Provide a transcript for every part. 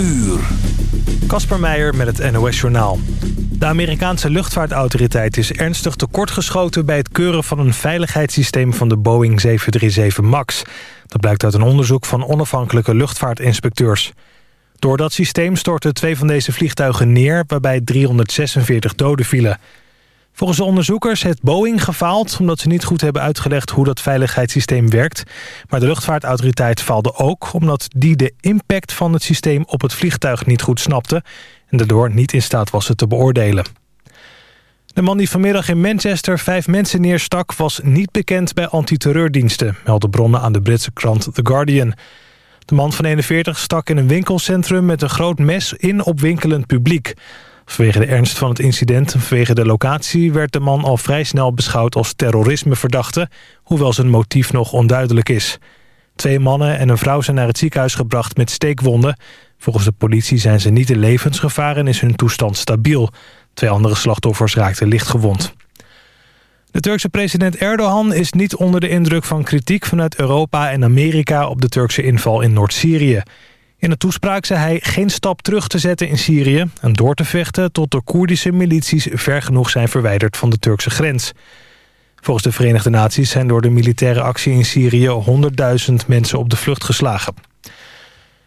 uur. Kasper Meijer met het NOS-journaal. De Amerikaanse luchtvaartautoriteit is ernstig tekortgeschoten... bij het keuren van een veiligheidssysteem van de Boeing 737 MAX. Dat blijkt uit een onderzoek van onafhankelijke luchtvaartinspecteurs. Door dat systeem stortten twee van deze vliegtuigen neer... waarbij 346 doden vielen. Volgens de onderzoekers heeft Boeing gefaald... omdat ze niet goed hebben uitgelegd hoe dat veiligheidssysteem werkt. Maar de luchtvaartautoriteit faalde ook... omdat die de impact van het systeem op het vliegtuig niet goed snapte... en daardoor niet in staat was het te beoordelen. De man die vanmiddag in Manchester vijf mensen neerstak... was niet bekend bij antiterreurdiensten... melden bronnen aan de Britse krant The Guardian. De man van 41 stak in een winkelcentrum met een groot mes in op winkelend publiek... Vanwege de ernst van het incident en vanwege de locatie... werd de man al vrij snel beschouwd als terrorismeverdachte... hoewel zijn motief nog onduidelijk is. Twee mannen en een vrouw zijn naar het ziekenhuis gebracht met steekwonden. Volgens de politie zijn ze niet in levensgevaar en is hun toestand stabiel. Twee andere slachtoffers raakten lichtgewond. De Turkse president Erdogan is niet onder de indruk van kritiek vanuit Europa en Amerika op de Turkse inval in Noord-Syrië. In een toespraak zei hij geen stap terug te zetten in Syrië... en door te vechten tot de Koerdische milities ver genoeg zijn verwijderd van de Turkse grens. Volgens de Verenigde Naties zijn door de militaire actie in Syrië... 100.000 mensen op de vlucht geslagen.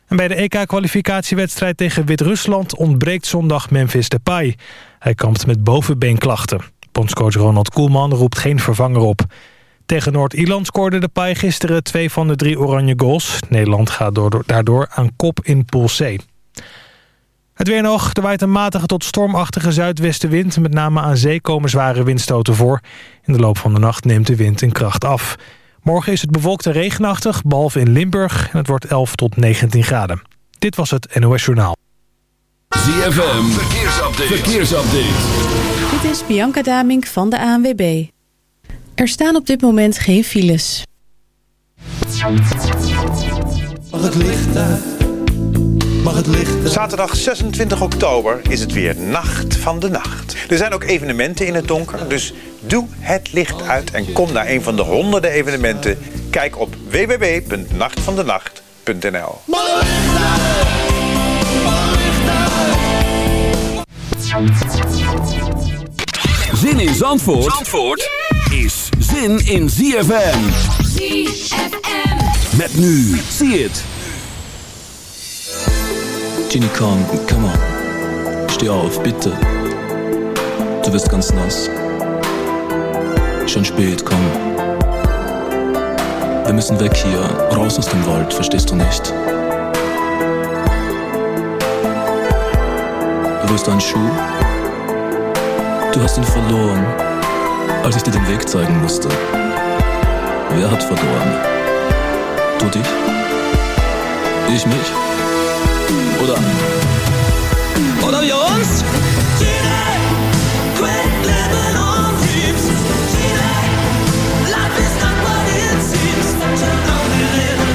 En bij de EK-kwalificatiewedstrijd tegen Wit-Rusland... ontbreekt zondag Memphis Depay. Hij kampt met bovenbeenklachten. Bondscoach Ronald Koelman roept geen vervanger op... Tegen Noord-Ierland scoorde de Pai gisteren twee van de drie oranje goals. Nederland gaat daardoor aan kop in Pool C. Het weer nog. Er waait een matige tot stormachtige zuidwestenwind. Met name aan zee komen zware windstoten voor. In de loop van de nacht neemt de wind in kracht af. Morgen is het bewolkt en regenachtig, behalve in Limburg. En het wordt 11 tot 19 graden. Dit was het NOS Journaal. ZFM, verkeersupdate. verkeersupdate. Dit is Bianca Damink van de ANWB. Er staan op dit moment geen files. Mag het licht uit? Mag het licht? Zaterdag 26 oktober is het weer Nacht van de Nacht. Er zijn ook evenementen in het donker, dus doe het licht uit en kom naar een van de honderden evenementen. Kijk op www.nachtvandenacht.nl Zin in Zandvoort? Zandvoort? Zin in ZFM. ZFM. Met nu, zie het. Ginny, komm, komm on. Steh auf, bitte. Du wirst ganz nass. Schon spät, komm. Wir müssen weg hier, raus aus dem Wald, verstehst du nicht? Wo ist dein Schuh? Du hast ihn verloren als ich dir den Weg zeigen musste. Wer hat verloren? Du dich? Ich mich? Oder? Oder wir uns? Polizeibehörde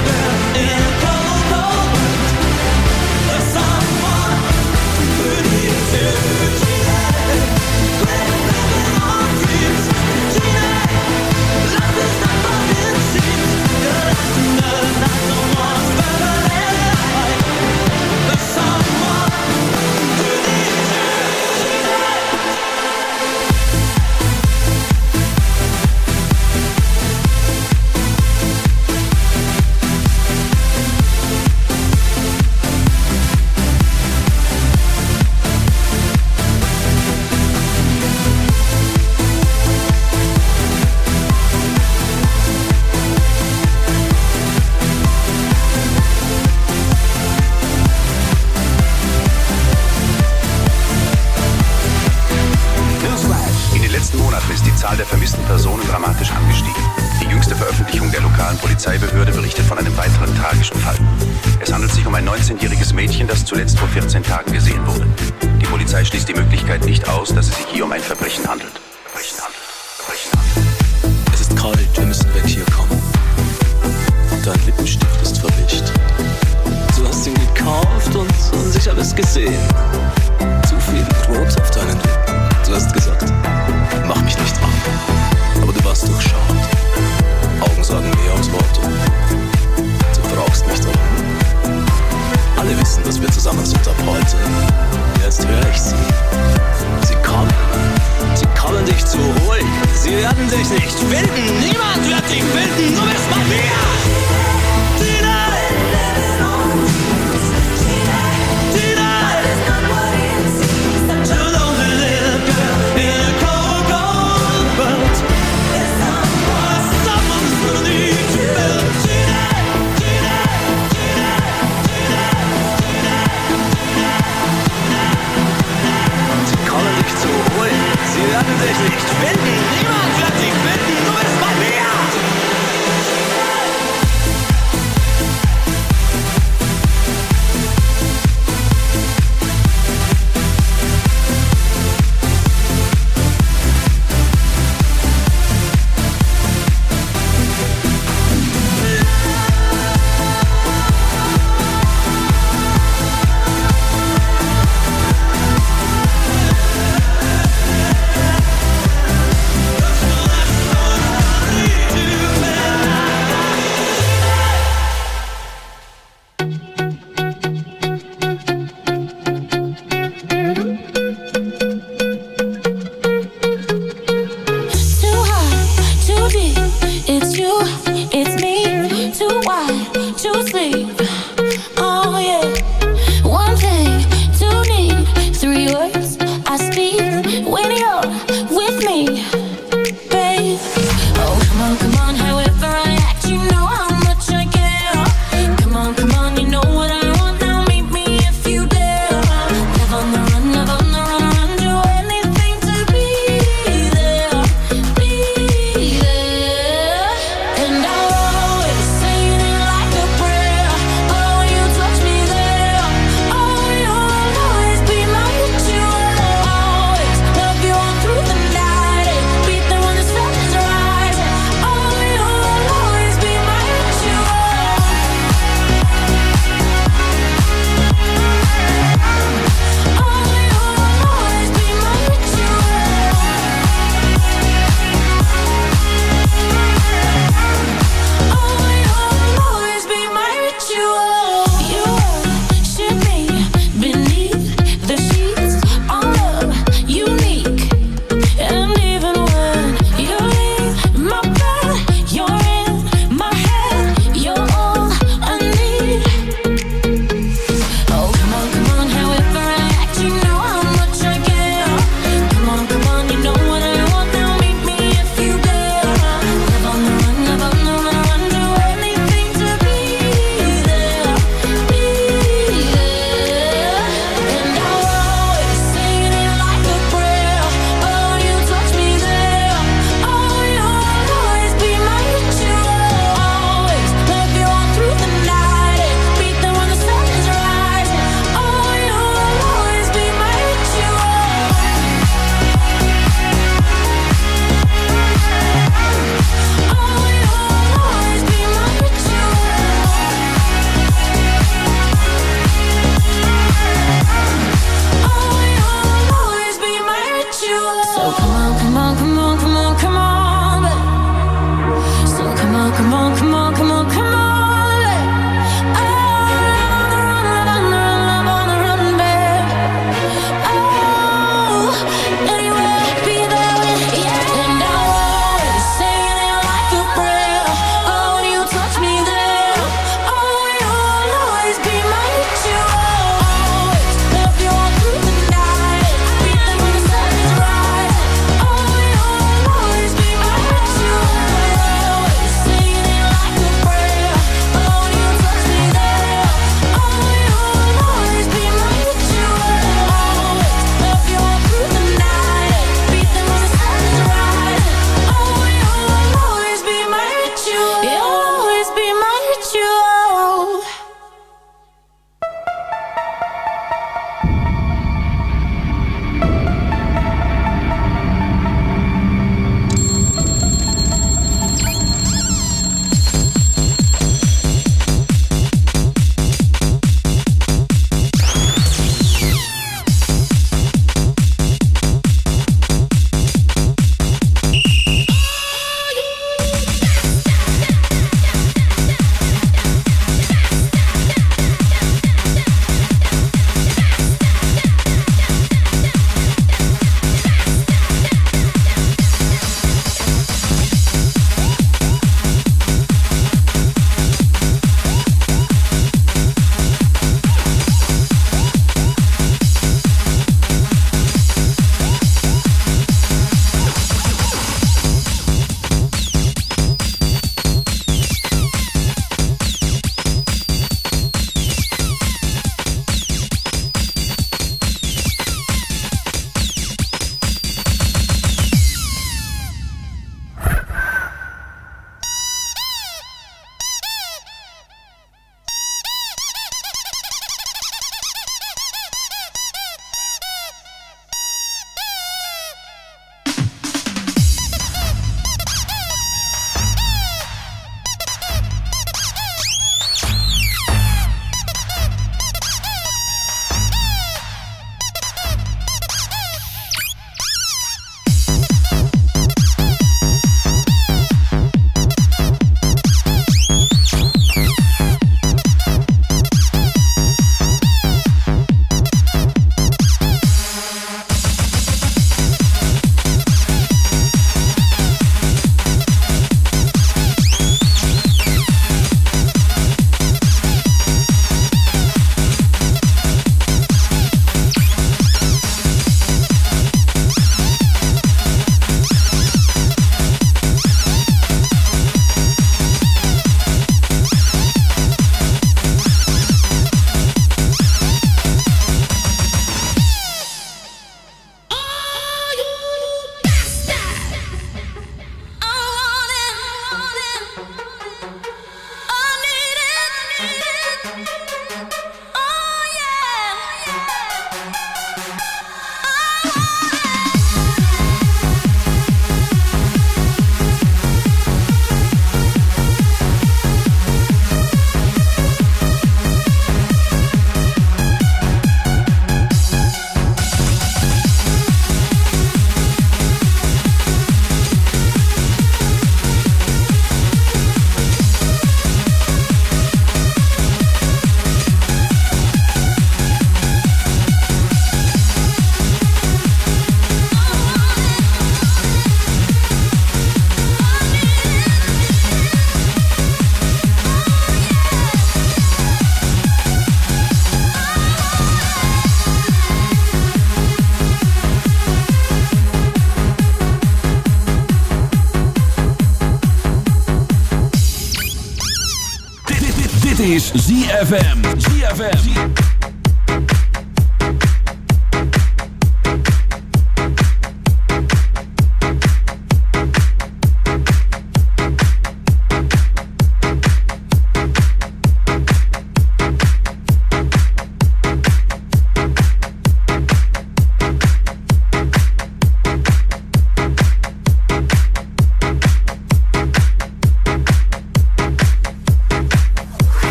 ZFM.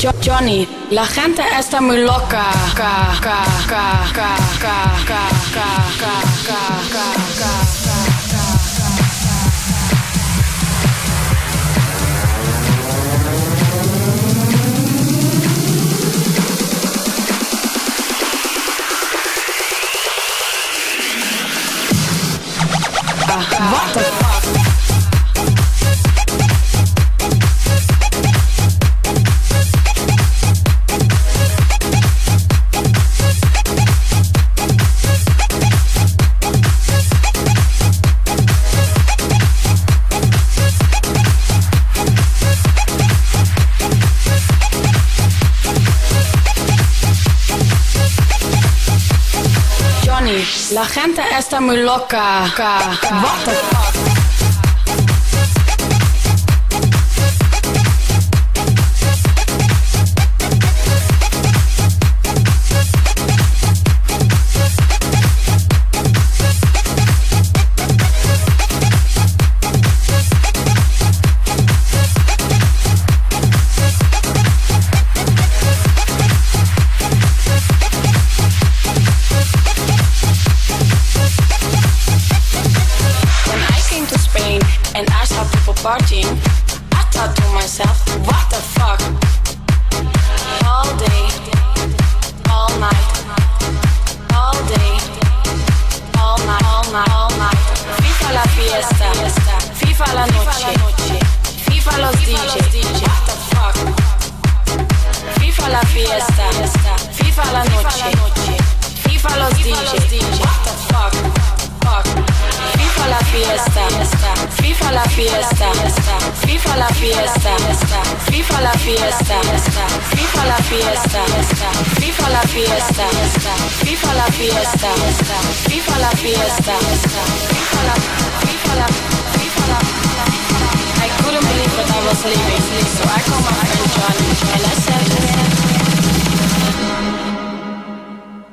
Johnny, Johnny, la gente está muy loca. What the está muy loca.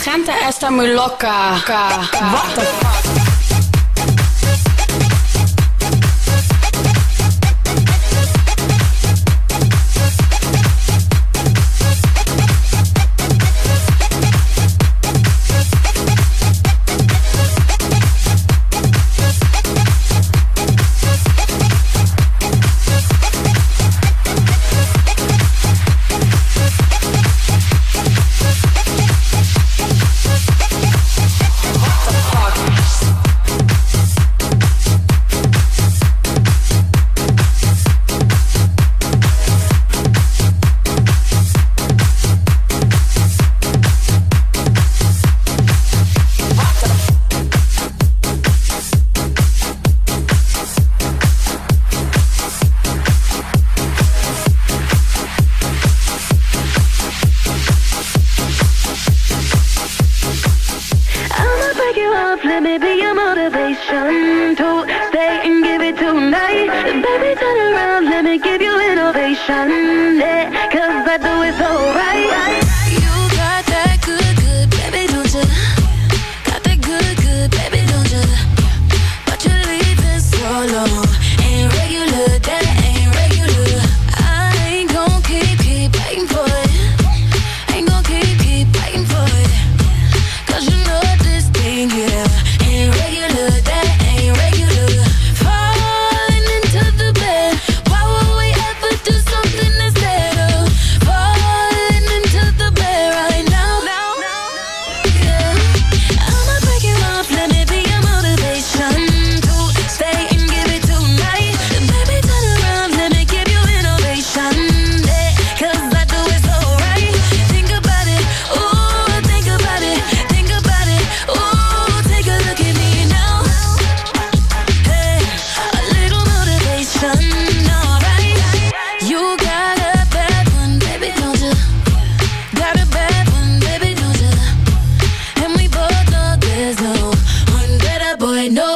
La gente está muy loca. What the?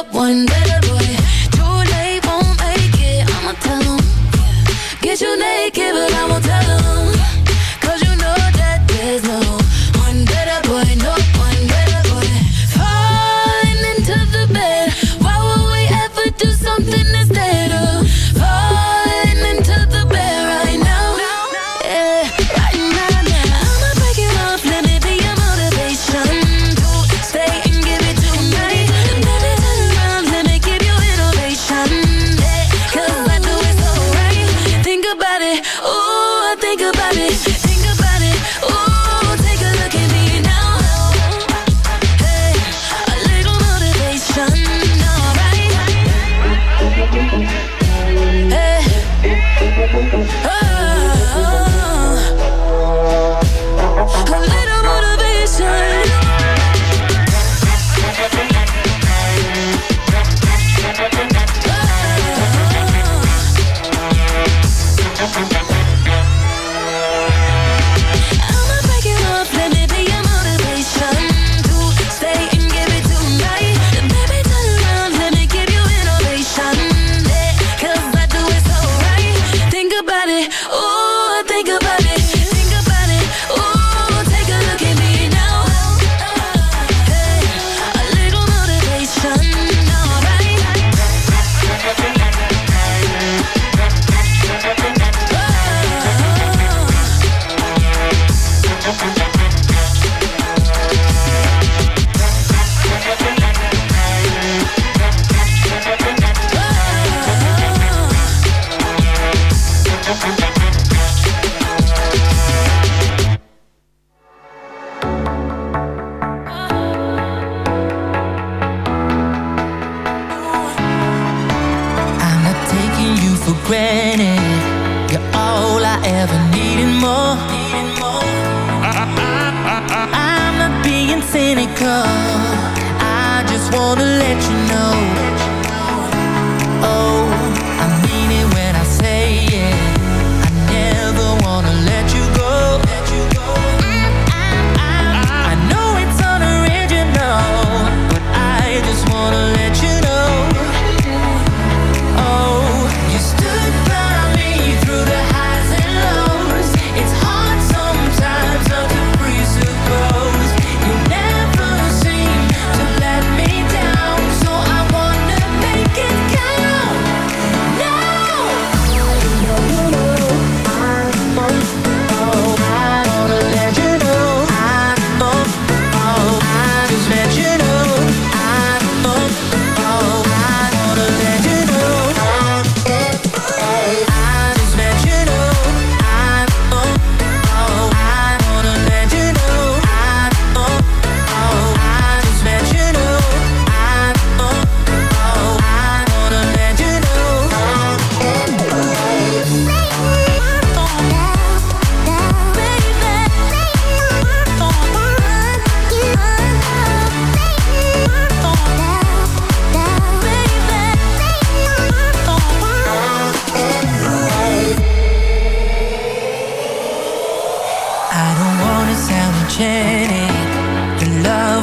up one day.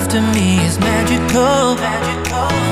after me is magical. magical.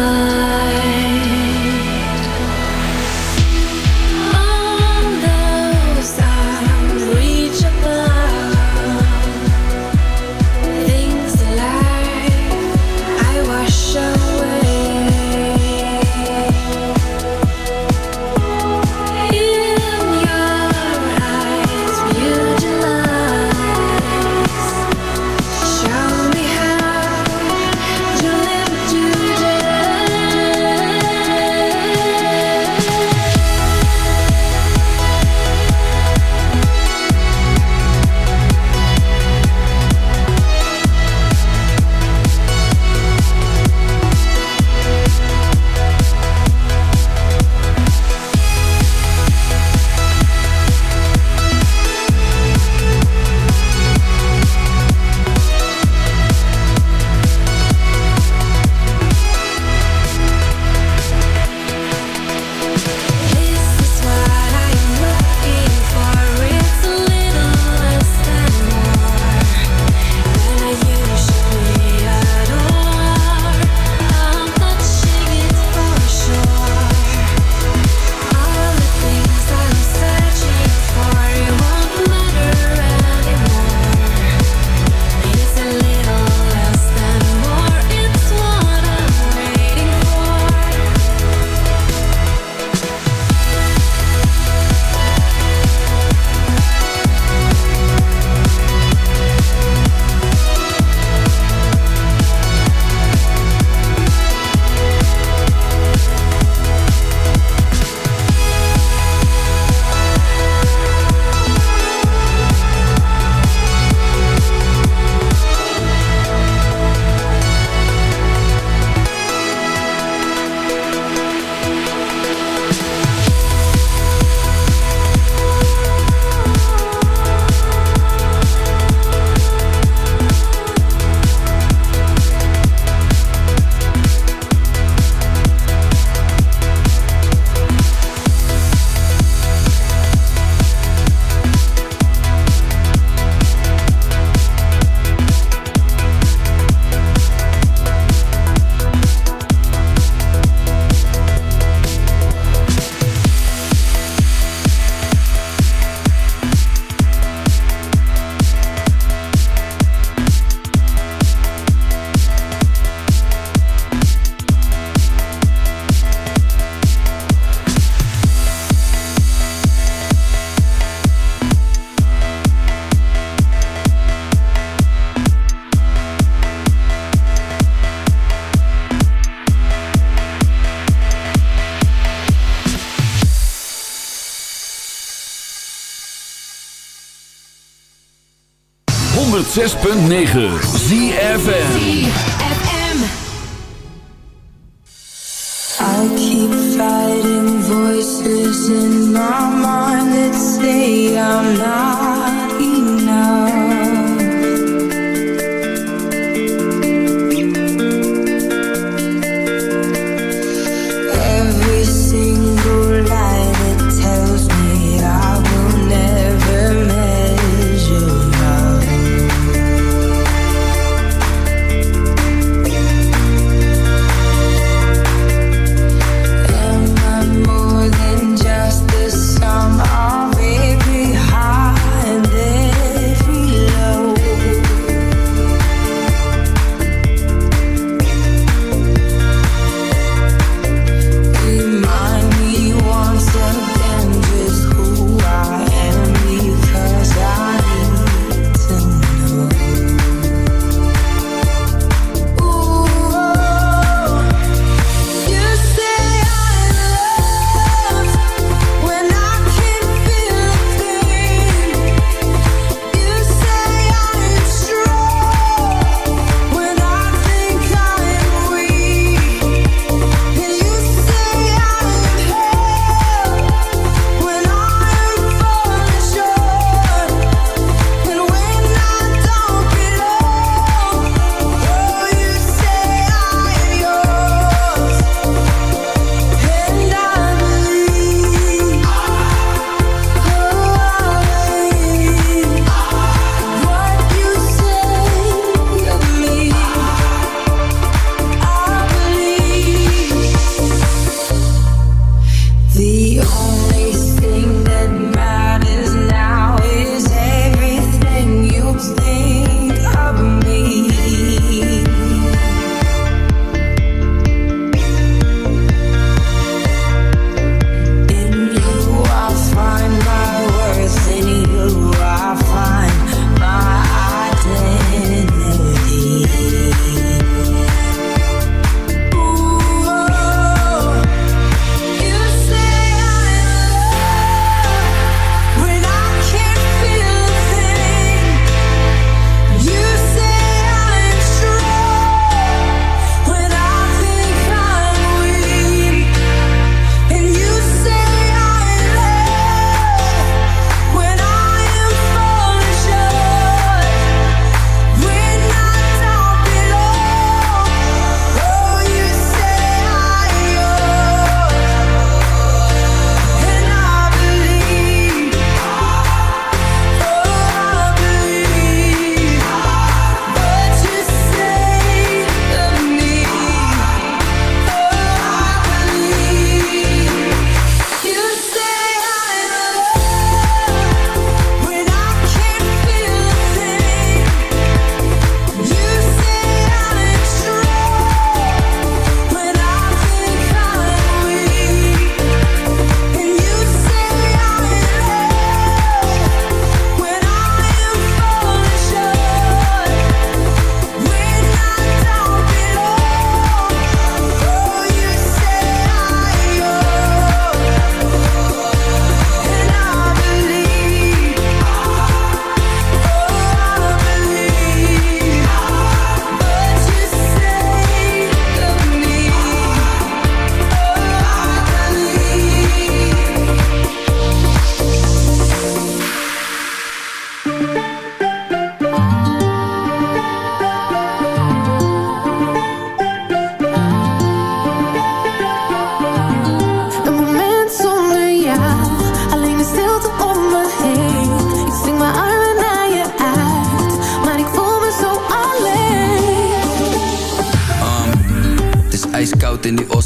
106.9 ZFN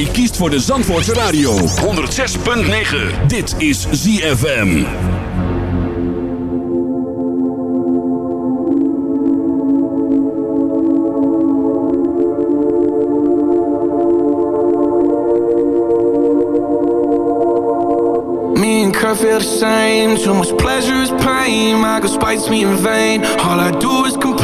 jij kiest voor de Zandvoortse Radio. 106.9. Dit is ZFM. Me and Kurt feel the same. Too much pleasure is pain. My girl spites me in vain. All I do is complain.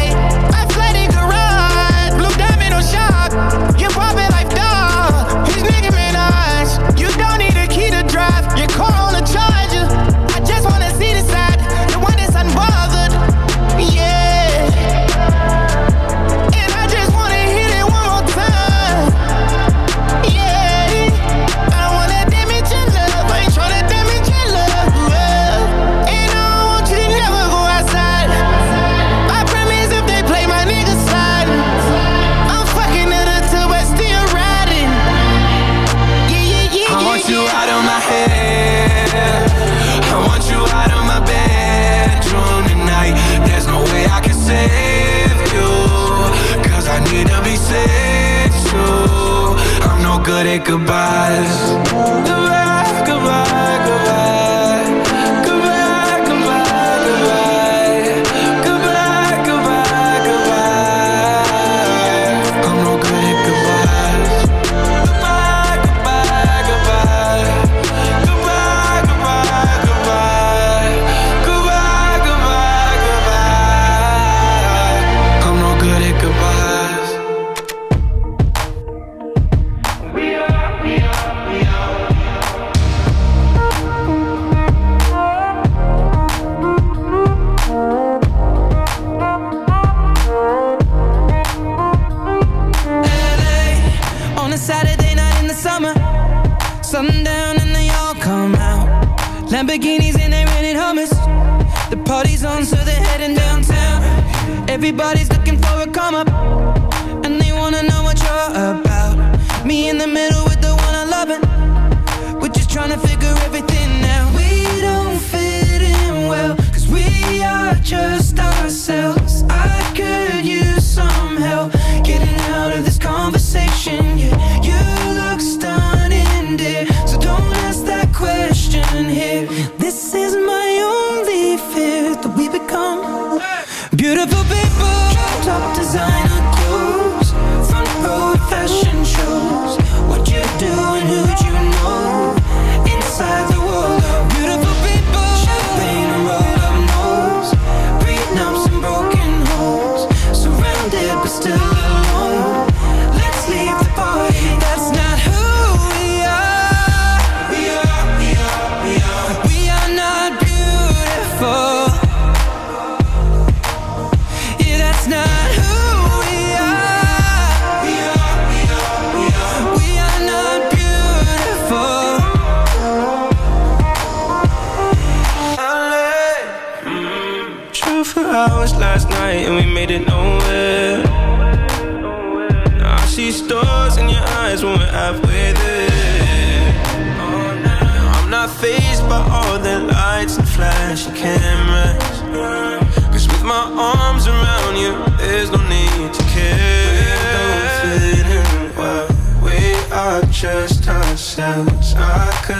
good at goodbyes. Goodbye. Everybody's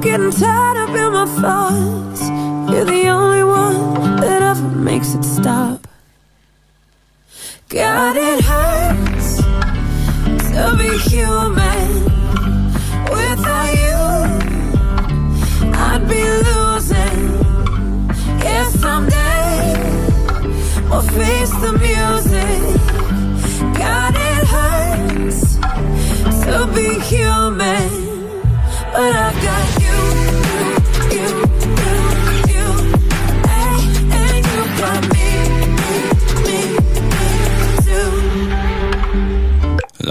Getting tied up in my thoughts. You're the only one that ever makes it stop. God, it hurts to be human. Without you, I'd be losing. Yeah, someday we'll face the music. God, it hurts to be human.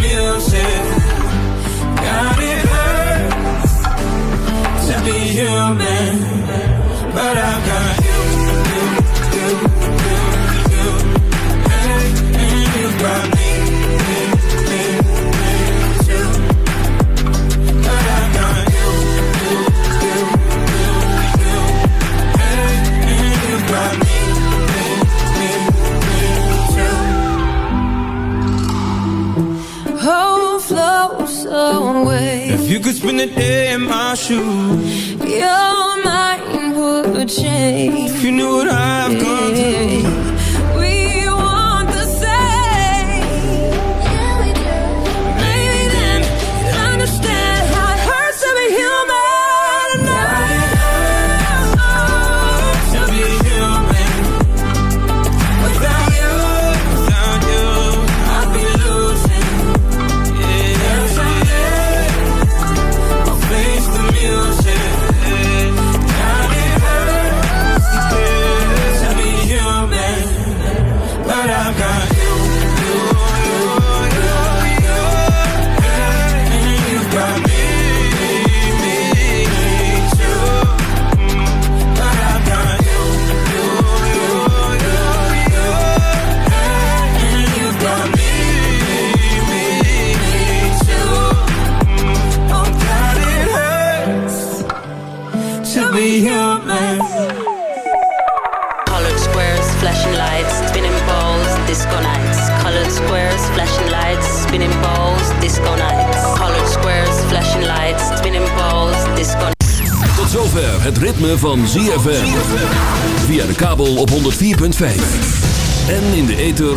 meals shoes